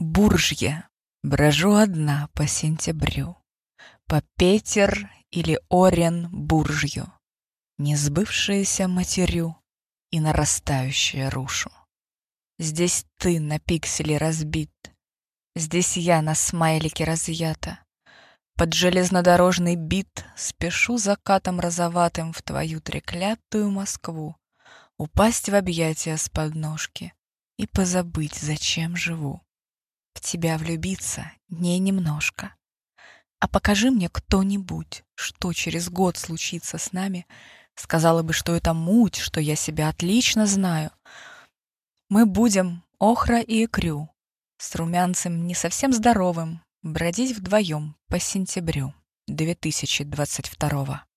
Буржья, брожу одна по сентябрю, По Петер или Орен буржью, Несбывшееся матерю И нарастающее рушу. Здесь ты на пиксели разбит, Здесь я на смайлике разъята. Под железнодорожный бит Спешу закатом розоватым В твою треклятую Москву, Упасть в объятия с подножки И позабыть, зачем живу. В тебя влюбиться не немножко. А покажи мне кто-нибудь, что через год случится с нами, Сказала бы, что это муть, что я себя отлично знаю. Мы будем охра и икрю, С румянцем не совсем здоровым, Бродить вдвоем по сентябрю 2022